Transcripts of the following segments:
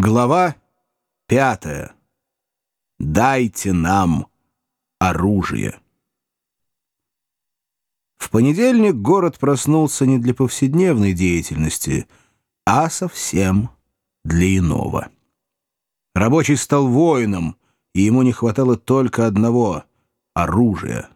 Глава пятая. Дайте нам оружие. В понедельник город проснулся не для повседневной деятельности, а совсем для иного. Рабочий стал воином, и ему не хватало только одного — оружия.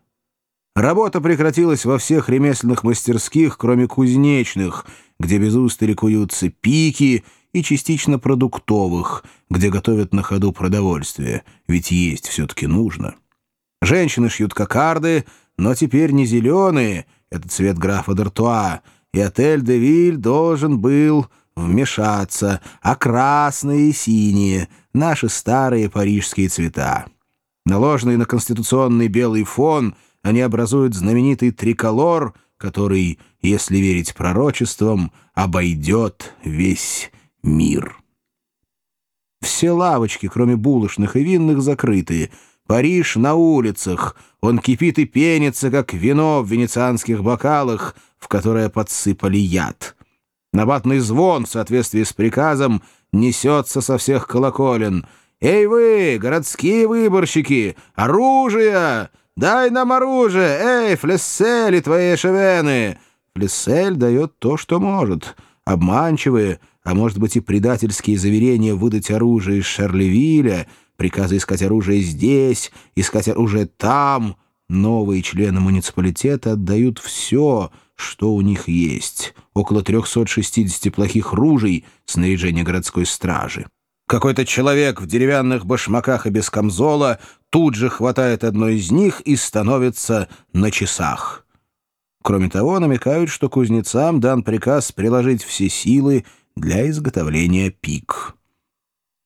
Работа прекратилась во всех ремесленных мастерских, кроме кузнечных, где без устали куются пики — и частично продуктовых, где готовят на ходу продовольствие, ведь есть все-таки нужно. Женщины шьют кокарды, но теперь не зеленые, это цвет графа Д'Артуа, и отель «Де Виль» должен был вмешаться, а красные и синие — наши старые парижские цвета. Наложенные на конституционный белый фон, они образуют знаменитый триколор, который, если верить пророчествам, обойдет весь мир. Все лавочки, кроме булочных и винных, закрыты. Париж на улицах. Он кипит и пенится, как вино в венецианских бокалах, в которое подсыпали яд. Набатный звон в соответствии с приказом несется со всех колоколен. «Эй вы, городские выборщики! Оружие! Дай нам оружие! Эй, флессели твои шевены!» Флессель дает то, что может. Обманчивые — а может быть и предательские заверения выдать оружие из Шарлевиля, приказы искать оружие здесь, искать оружие там. Новые члены муниципалитета отдают все, что у них есть. Около 360 плохих ружей снаряжения городской стражи. Какой-то человек в деревянных башмаках и без камзола тут же хватает одно из них и становится на часах. Кроме того, намекают, что кузнецам дан приказ приложить все силы для изготовления пик.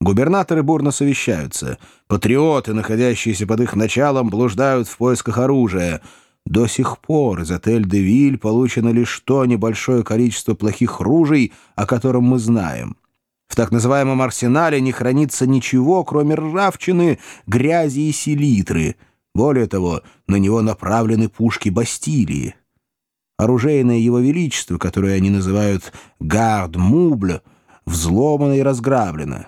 Губернаторы бурно совещаются. Патриоты, находящиеся под их началом, блуждают в поисках оружия. До сих пор из отель «Де Виль» получено лишь то небольшое количество плохих ружей, о котором мы знаем. В так называемом арсенале не хранится ничего, кроме ржавчины, грязи и селитры. Более того, на него направлены пушки Бастилии. Оружейное его величество, которое они называют «гард-мубль», взломано и разграблено.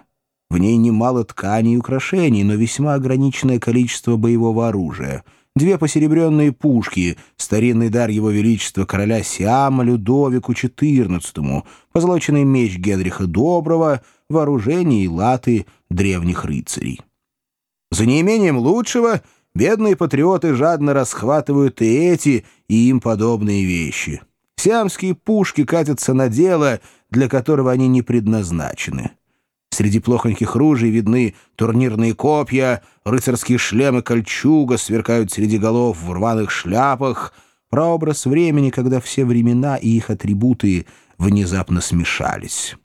В ней немало тканей и украшений, но весьма ограниченное количество боевого оружия. Две посеребренные пушки, старинный дар его величества короля Сиама Людовику XIV, позолоченный меч Генриха Доброго, вооружение и латы древних рыцарей. За неимением лучшего — Бедные патриоты жадно расхватывают и эти, и им подобные вещи. Сиамские пушки катятся на дело, для которого они не предназначены. Среди плохоньких ружей видны турнирные копья, рыцарские шлемы кольчуга сверкают среди голов в рваных шляпах. Прообраз времени, когда все времена и их атрибуты внезапно смешались.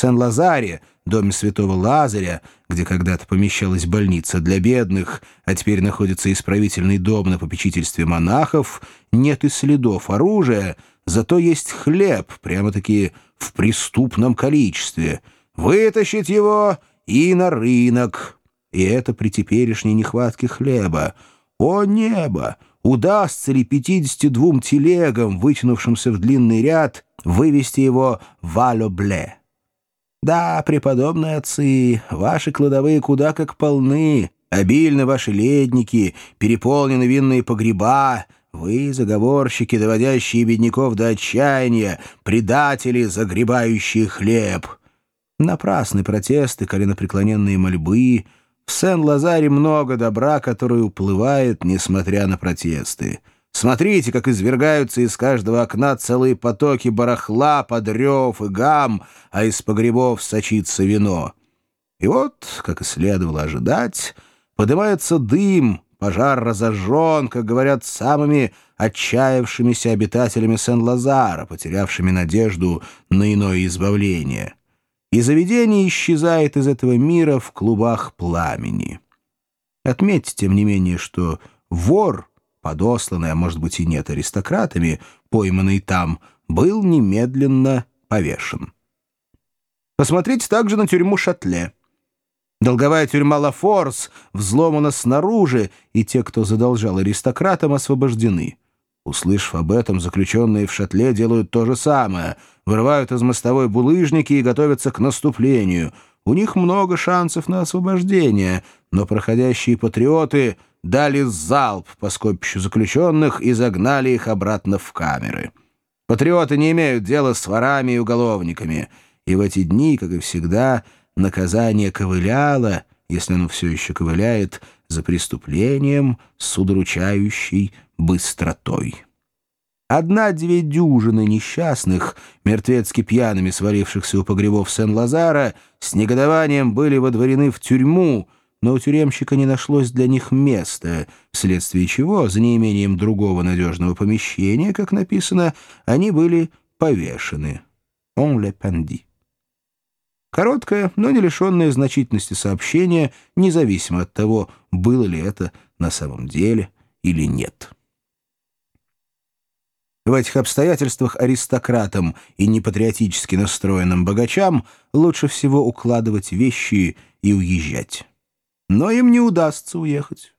Сен-Лазаре доме святого Лазаря, где когда-то помещалась больница для бедных, а теперь находится исправительный дом на попечительстве монахов, нет и следов оружия, зато есть хлеб, прямо-таки в преступном количестве. Вытащить его и на рынок. И это при теперешней нехватке хлеба. О небо! Удастся ли 52 телегам, вытянувшимся в длинный ряд, вывести его в Алобле? Да, преподобные отцы, ваши кладовые куда как полны, обильны ваши ледники, переполнены винные погреба, вы, заговорщики, доводящие бедняков до отчаяния, предатели, загребающие хлеб. Напрасны протесты, коленопреклоненные мольбы. В Сен-Лазаре много добра, которое уплывает, несмотря на протесты. Смотрите, как извергаются из каждого окна целые потоки барахла, подрев и гам, а из погребов сочится вино. И вот, как и следовало ожидать, поднимается дым, пожар разожжен, как говорят, самыми отчаявшимися обитателями Сен-Лазара, потерявшими надежду на иное избавление. И заведение исчезает из этого мира в клубах пламени. Отметьте, тем не менее, что вор — подосланный, а может быть и нет, аристократами, пойманный там, был немедленно повешен. Посмотрите также на тюрьму Шатле. Долговая тюрьма Лафорс взломана снаружи, и те, кто задолжал аристократам, освобождены. Услышав об этом, заключенные в шатле делают то же самое, вырывают из мостовой булыжники и готовятся к наступлению. У них много шансов на освобождение, но проходящие патриоты дали залп по скопищу заключенных и загнали их обратно в камеры. Патриоты не имеют дела с ворами и уголовниками, и в эти дни, как и всегда, наказание ковыляло, если оно все еще ковыляет, за преступлением с удручающей быстротой. Одна-две дюжины несчастных, мертвецки пьяными свалившихся у погребов Сен-Лазара, с негодованием были водворены в тюрьму, но у тюремщика не нашлось для них места, вследствие чего, за неимением другого надежного помещения, как написано, они были повешены. «On le pendit». Короткое, но не лишенное значительности сообщение, независимо от того, было ли это на самом деле или нет. В этих обстоятельствах аристократам и непатриотически настроенным богачам лучше всего укладывать вещи и уезжать. Но им не удастся уехать.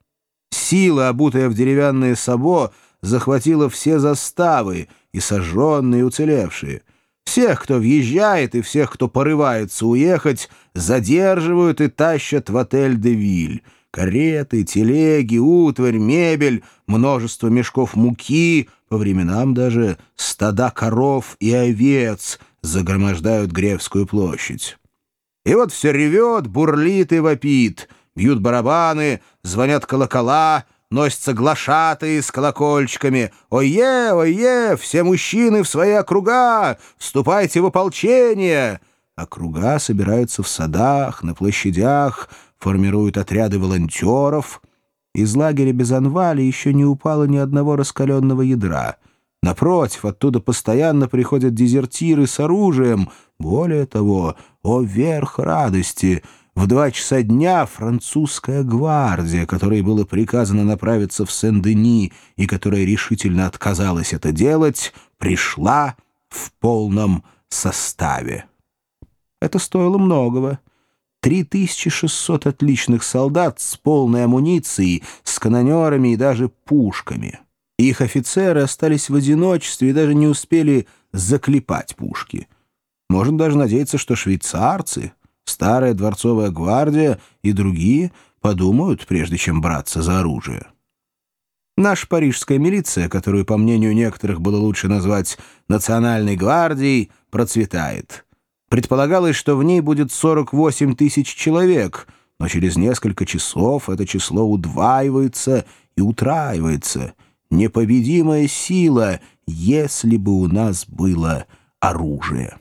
Сила, обутая в деревянное сабо, захватила все заставы, и сожженные, и уцелевшие. Всех, кто въезжает, и всех, кто порывается уехать, задерживают и тащат в отель «Де Виль». Кареты, телеги, утварь, мебель, множество мешков муки, по временам даже стада коров и овец загромождают Гревскую площадь. И вот все ревет, бурлит и вопит, бьют барабаны, звонят колокола, носятся глашатые с колокольчиками. «Ой-е, все мужчины в свои округа! Вступайте в ополчение!» Округа собираются в садах, на площадях, формируют отряды волонтеров. Из лагеря Безанвали еще не упало ни одного раскаленного ядра. Напротив, оттуда постоянно приходят дезертиры с оружием. Более того, о верх радости! В два часа дня французская гвардия, которой было приказано направиться в Сен-Дени и которая решительно отказалась это делать, пришла в полном составе. Это стоило многого. 3600 отличных солдат с полной амуницией, с канонерами и даже пушками. Их офицеры остались в одиночестве и даже не успели заклепать пушки. Можно даже надеяться, что швейцарцы, старая дворцовая гвардия и другие подумают, прежде чем браться за оружие. Наша парижская милиция, которую, по мнению некоторых, было лучше назвать «национальной гвардией», процветает — Предполагалось, что в ней будет 48 тысяч человек, но через несколько часов это число удваивается и утраивается. Непобедимая сила, если бы у нас было оружие.